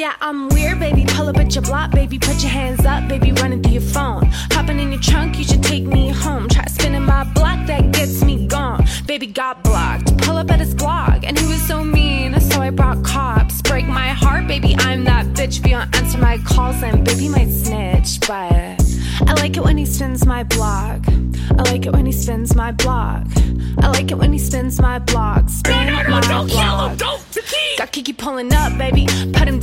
Yeah, I'm weird, baby. Pull up at your block, baby. Put your hands up, baby. Running through your phone. Hopping in your trunk, you should take me home. Try spinning my block, that gets me gone. Baby got blocked. Pull up at his blog, and he was so mean, so I brought cops. Break my heart, baby. I'm that bitch. You don't answer my calls, then baby might snitch. But I like it when he spins my block. I like it when he spins my block. I like it when he spins my blog. Spin No, no, no, my don't kill him! Don't! Got Kiki pulling up, baby. Put him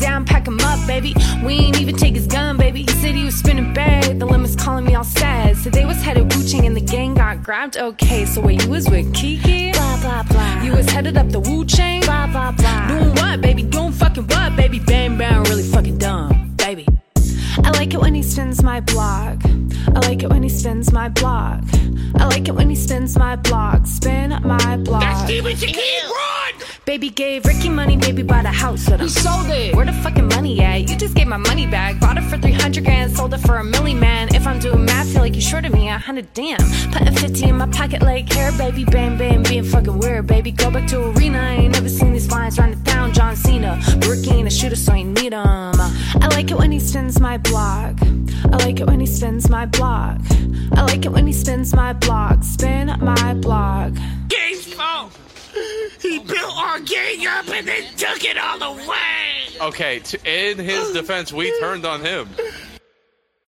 baby. We ain't even take his gun, baby. He said he was spinning bag. The limit's calling me all sad. So they was headed Wu Chang and the gang got grabbed. Okay, so wait, you was with Kiki? Blah, blah, blah. You was headed up the Wu Chang? Blah, blah, blah. Doing what, baby? Doing fucking what, baby? Bang, bang, really fucking dumb, baby. I like it when he spins my blog. I like it when he spins my blog. I like it when he spins my blog. Spin my blog. That's Steven Shakir! Baby gave Ricky money, baby bought a house with him. Sold it! Where the fucking money at? You just gave my money back. Bought it for 300 grand, sold it for a milli, man. If I'm doing math, feel like you shorted me a hundred damn. Putting 50 in my pocket like hair, baby. Bam, bam, being fucking weird, baby. Go back to arena. I ain't never seen these lines run it down. John Cena. Ricky ain't a shooter, so I need him. I like it when he spins my block. I like it when he spins my block. I like it when he spins my block. Spin my blog. He built our gang up and then took it all away! Okay, in his defense, we turned on him.